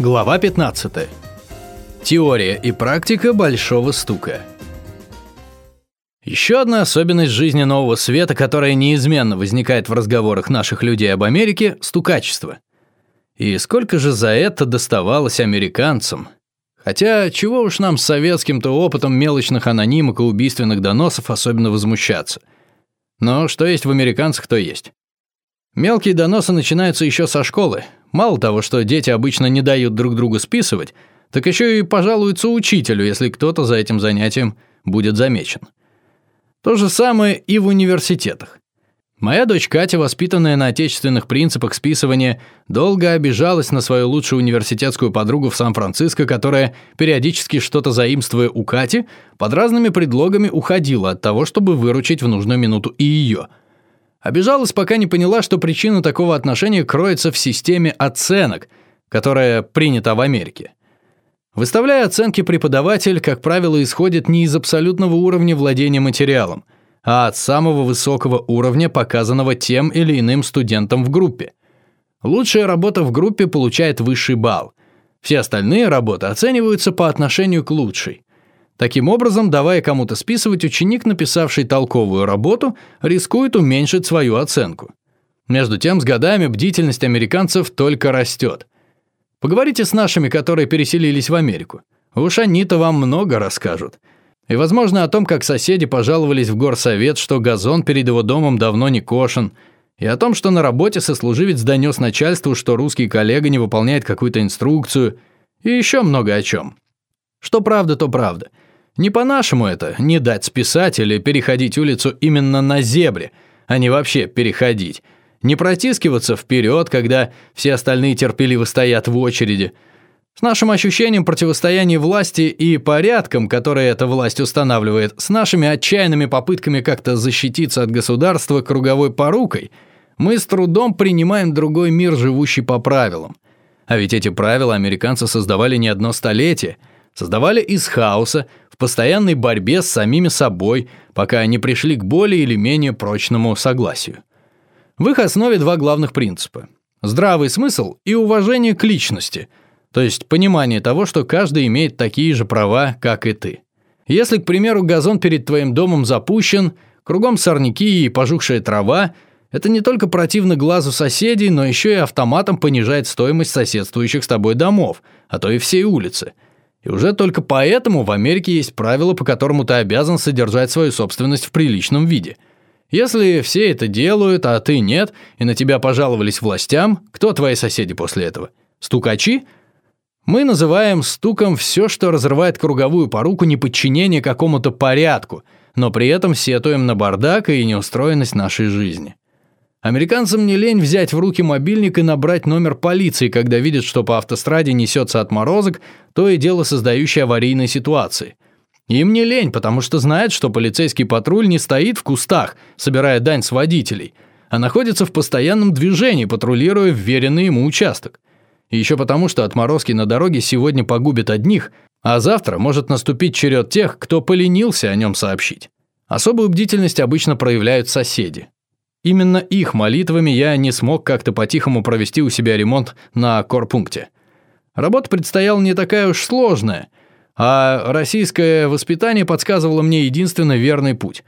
Глава 15. Теория и практика большого стука. Еще одна особенность жизни нового света, которая неизменно возникает в разговорах наших людей об Америке – стукачество. И сколько же за это доставалось американцам? Хотя, чего уж нам с советским-то опытом мелочных анонимок и убийственных доносов особенно возмущаться. Но что есть в американцах, то есть. Мелкие доносы начинаются еще со школы. Мало того, что дети обычно не дают друг другу списывать, так еще и пожалуются учителю, если кто-то за этим занятием будет замечен. То же самое и в университетах. Моя дочь Катя, воспитанная на отечественных принципах списывания, долго обижалась на свою лучшую университетскую подругу в Сан-Франциско, которая, периодически что-то заимствуя у Кати, под разными предлогами уходила от того, чтобы выручить в нужную минуту и ее. Обижалась, пока не поняла, что причина такого отношения кроется в системе оценок, которая принята в Америке. Выставляя оценки, преподаватель, как правило, исходит не из абсолютного уровня владения материалом, а от самого высокого уровня, показанного тем или иным студентом в группе. Лучшая работа в группе получает высший балл. Все остальные работы оцениваются по отношению к лучшей. Таким образом, давая кому-то списывать, ученик, написавший толковую работу, рискует уменьшить свою оценку. Между тем, с годами бдительность американцев только растет. Поговорите с нашими, которые переселились в Америку. Уж они-то вам много расскажут. И, возможно, о том, как соседи пожаловались в горсовет, что газон перед его домом давно не кошен, и о том, что на работе сослуживец донес начальству, что русский коллега не выполняет какую-то инструкцию, и еще много о чем. Что правда, то правда. Не по-нашему это, не дать списать или переходить улицу именно на зебре, а не вообще переходить – не протискиваться вперед, когда все остальные терпеливо стоят в очереди. С нашим ощущением противостояния власти и порядком, который эта власть устанавливает, с нашими отчаянными попытками как-то защититься от государства круговой порукой, мы с трудом принимаем другой мир, живущий по правилам. А ведь эти правила американцы создавали не одно столетие, создавали из хаоса, постоянной борьбе с самими собой, пока не пришли к более или менее прочному согласию. В их основе два главных принципа. Здравый смысл и уважение к личности, то есть понимание того, что каждый имеет такие же права, как и ты. Если, к примеру, газон перед твоим домом запущен, кругом сорняки и пожухшая трава, это не только противно глазу соседей, но еще и автоматом понижает стоимость соседствующих с тобой домов, а то и всей улицы. И уже только поэтому в Америке есть правило, по которому ты обязан содержать свою собственность в приличном виде – если все это делают, а ты нет, и на тебя пожаловались властям, кто твои соседи после этого? Стукачи? Мы называем стуком все, что разрывает круговую поруку неподчинения какому-то порядку, но при этом сетуем на бардак и неустроенность нашей жизни. Американцам не лень взять в руки мобильник и набрать номер полиции, когда видят, что по автостраде несется отморозок, то и дело создающий аварийные ситуации – им не лень, потому что знают, что полицейский патруль не стоит в кустах, собирая дань с водителей, а находится в постоянном движении, патрулируя вверенный ему участок. И еще потому, что отморозки на дороге сегодня погубят одних, а завтра может наступить черед тех, кто поленился о нем сообщить. Особую бдительность обычно проявляют соседи. Именно их молитвами я не смог как-то по-тихому провести у себя ремонт на корпункте. Работа предстояла не такая уж сложная – а российское воспитание подсказывало мне единственно верный путь.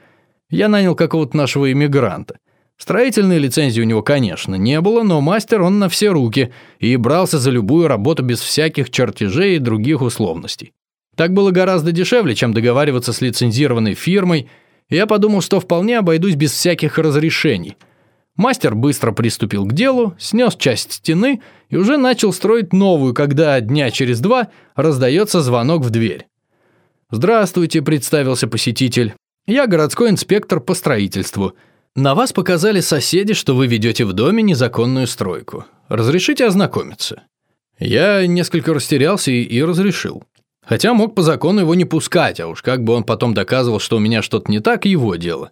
Я нанял какого-то нашего иммигранта. Строительной лицензии у него, конечно, не было, но мастер он на все руки и брался за любую работу без всяких чертежей и других условностей. Так было гораздо дешевле, чем договариваться с лицензированной фирмой, я подумал, что вполне обойдусь без всяких разрешений – Мастер быстро приступил к делу, снес часть стены и уже начал строить новую, когда дня через два раздается звонок в дверь. «Здравствуйте», – представился посетитель. «Я городской инспектор по строительству. На вас показали соседи, что вы ведете в доме незаконную стройку. Разрешите ознакомиться?» Я несколько растерялся и, и разрешил. Хотя мог по закону его не пускать, а уж как бы он потом доказывал, что у меня что-то не так, его дело.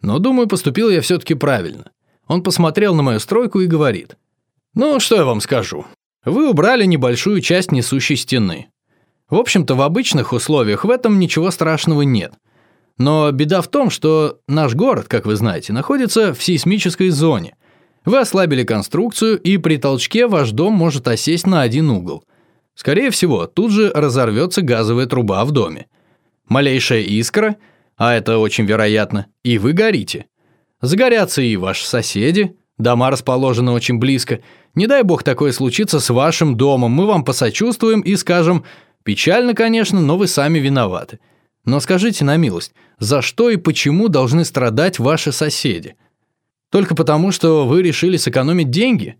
Но, думаю, поступил я все-таки правильно. Он посмотрел на мою стройку и говорит. «Ну, что я вам скажу. Вы убрали небольшую часть несущей стены. В общем-то, в обычных условиях в этом ничего страшного нет. Но беда в том, что наш город, как вы знаете, находится в сейсмической зоне. Вы ослабили конструкцию, и при толчке ваш дом может осесть на один угол. Скорее всего, тут же разорвется газовая труба в доме. Малейшая искра, а это очень вероятно, и вы горите. Загорятся и ваши соседи, дома расположены очень близко. Не дай бог такое случится с вашим домом, мы вам посочувствуем и скажем, печально, конечно, но вы сами виноваты. Но скажите на милость, за что и почему должны страдать ваши соседи? Только потому, что вы решили сэкономить деньги?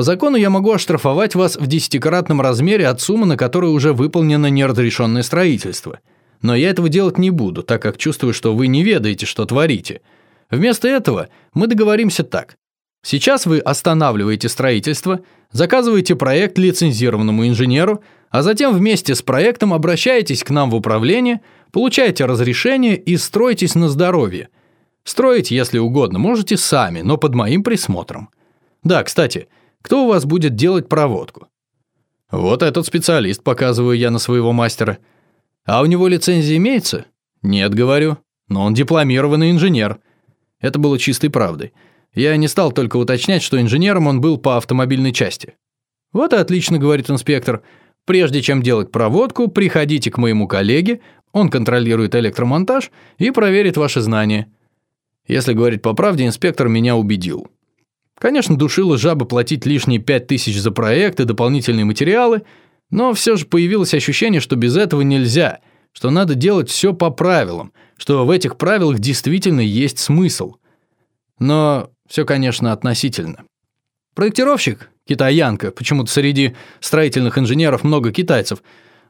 По закону я могу оштрафовать вас в десятикратном размере от суммы, на которой уже выполнено неразрешенное строительство. Но я этого делать не буду, так как чувствую, что вы не ведаете, что творите. Вместо этого мы договоримся так. Сейчас вы останавливаете строительство, заказываете проект лицензированному инженеру, а затем вместе с проектом обращаетесь к нам в управление, получаете разрешение и строитесь на здоровье. Строить, если угодно, можете сами, но под моим присмотром. Да, кстати, кто у вас будет делать проводку? Вот этот специалист, показываю я на своего мастера. А у него лицензия имеется? Нет, говорю. Но он дипломированный инженер. Это было чистой правдой. Я не стал только уточнять, что инженером он был по автомобильной части. «Вот и отлично», — говорит инспектор. «Прежде чем делать проводку, приходите к моему коллеге, он контролирует электромонтаж и проверит ваши знания». Если говорить по правде, инспектор меня убедил. Конечно, душила жаба платить лишние пять тысяч за проект и дополнительные материалы, но все же появилось ощущение, что без этого нельзя, что надо делать все по правилам, что в этих правилах действительно есть смысл. Но все, конечно, относительно. Проектировщик, китаянка, почему-то среди строительных инженеров много китайцев,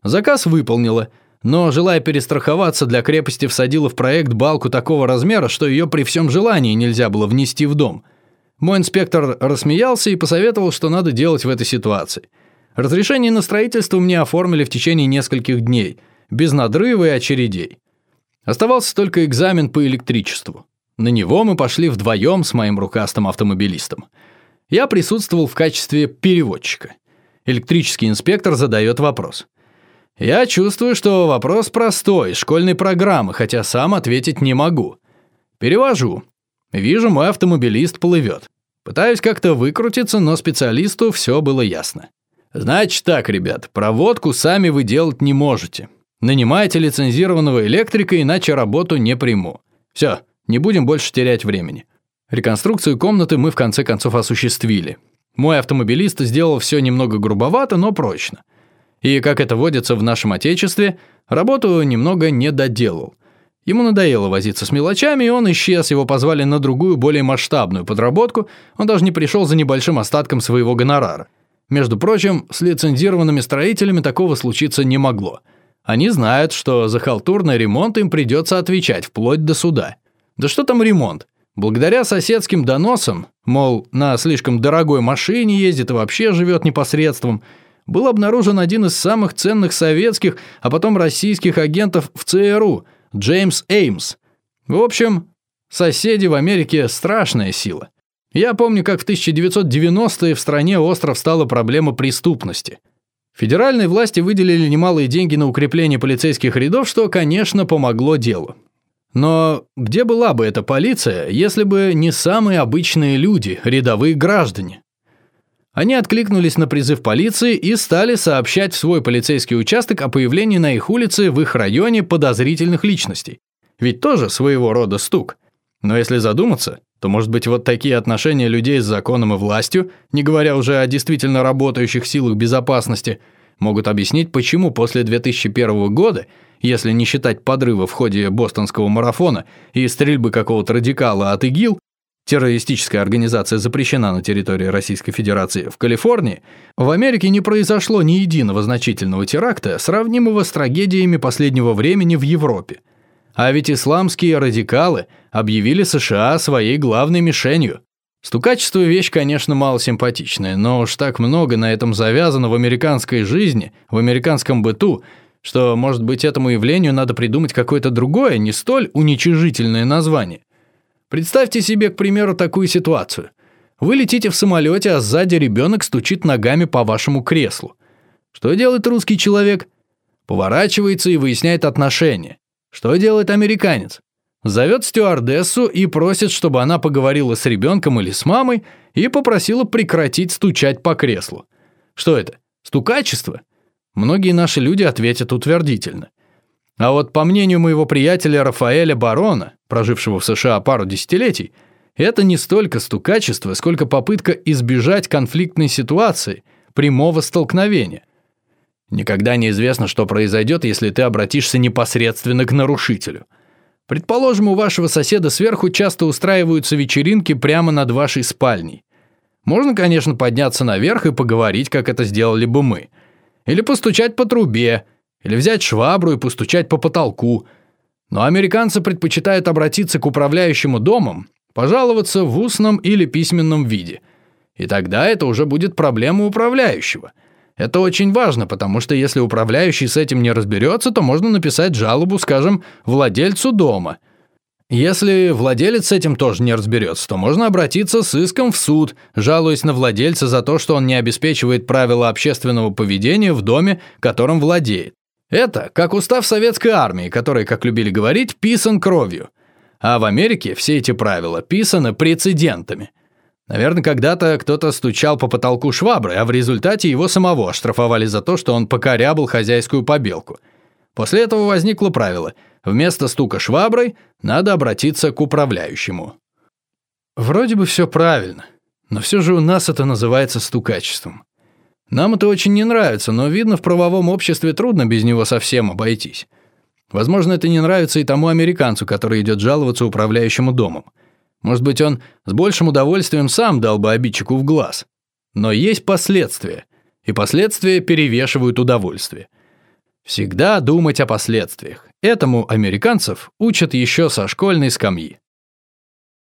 заказ выполнила, но, желая перестраховаться, для крепости всадила в проект балку такого размера, что ее при всем желании нельзя было внести в дом. Мой инспектор рассмеялся и посоветовал, что надо делать в этой ситуации. Разрешение на строительство мне оформили в течение нескольких дней, без надрыва и очередей. Оставался только экзамен по электричеству. На него мы пошли вдвоем с моим рукастым автомобилистом. Я присутствовал в качестве переводчика. Электрический инспектор задает вопрос. Я чувствую, что вопрос простой, школьной программы, хотя сам ответить не могу. Перевожу. Вижу, мой автомобилист плывет. Пытаюсь как-то выкрутиться, но специалисту все было ясно. Значит так, ребят, проводку сами вы делать не можете. Нанимайте лицензированного электрика, иначе работу не приму. Все, не будем больше терять времени. Реконструкцию комнаты мы в конце концов осуществили. Мой автомобилист сделал все немного грубовато, но прочно. И, как это водится в нашем отечестве, работу немного не доделал. Ему надоело возиться с мелочами, и он исчез, его позвали на другую, более масштабную подработку, он даже не пришел за небольшим остатком своего гонорара. Между прочим, с лицензированными строителями такого случиться не могло. Они знают, что за халтурный ремонт им придется отвечать, вплоть до суда. Да что там ремонт? Благодаря соседским доносам, мол, на слишком дорогой машине ездит и вообще живет непосредством, был обнаружен один из самых ценных советских, а потом российских агентов в ЦРУ – Джеймс Эймс. В общем, соседи в Америке – страшная сила. Я помню, как в 1990-е в стране остров стала проблема преступности. Федеральные власти выделили немалые деньги на укрепление полицейских рядов, что, конечно, помогло делу. Но где была бы эта полиция, если бы не самые обычные люди, рядовые граждане? Они откликнулись на призыв полиции и стали сообщать в свой полицейский участок о появлении на их улице в их районе подозрительных личностей. Ведь тоже своего рода стук. Но если задуматься, то, может быть, вот такие отношения людей с законом и властью, не говоря уже о действительно работающих силах безопасности, могут объяснить, почему после 2001 года – если не считать подрыва в ходе бостонского марафона и стрельбы какого-то радикала от ИГИЛ, террористическая организация запрещена на территории Российской Федерации в Калифорнии, в Америке не произошло ни единого значительного теракта, сравнимого с трагедиями последнего времени в Европе. А ведь исламские радикалы объявили США своей главной мишенью. Стукачество – вещь, конечно, малосимпатичная, но уж так много на этом завязано в американской жизни, в американском быту, что, может быть, этому явлению надо придумать какое-то другое, не столь уничижительное название. Представьте себе, к примеру, такую ситуацию. Вы летите в самолете, а сзади ребенок стучит ногами по вашему креслу. Что делает русский человек? Поворачивается и выясняет отношения. Что делает американец? Зовет стюардессу и просит, чтобы она поговорила с ребенком или с мамой и попросила прекратить стучать по креслу. Что это? Стукачество? многие наши люди ответят утвердительно. А вот по мнению моего приятеля Рафаэля Барона, прожившего в США пару десятилетий, это не столько стукачество, сколько попытка избежать конфликтной ситуации, прямого столкновения. Никогда не известно, что произойдет, если ты обратишься непосредственно к нарушителю. Предположим, у вашего соседа сверху часто устраиваются вечеринки прямо над вашей спальней. Можно, конечно, подняться наверх и поговорить, как это сделали бы мы. Или постучать по трубе, или взять швабру и постучать по потолку. Но американцы предпочитают обратиться к управляющему домом, пожаловаться в устном или письменном виде. И тогда это уже будет проблема управляющего. Это очень важно, потому что если управляющий с этим не разберется, то можно написать жалобу, скажем, владельцу дома. Если владелец с этим тоже не разберется, то можно обратиться с иском в суд, жалуясь на владельца за то, что он не обеспечивает правила общественного поведения в доме, которым владеет. Это как устав советской армии, который, как любили говорить, писан кровью. А в Америке все эти правила писаны прецедентами. Наверное, когда-то кто-то стучал по потолку шваброй, а в результате его самого оштрафовали за то, что он покорябал хозяйскую побелку. После этого возникло правило – вместо стука шваброй надо обратиться к управляющему. Вроде бы все правильно, но все же у нас это называется стукачеством. Нам это очень не нравится, но видно, в правовом обществе трудно без него совсем обойтись. Возможно, это не нравится и тому американцу, который идет жаловаться управляющему домом. Может быть, он с большим удовольствием сам дал бы обидчику в глаз. Но есть последствия, и последствия перевешивают удовольствие. Всегда думать о последствиях. Этому американцев учат еще со школьной скамьи.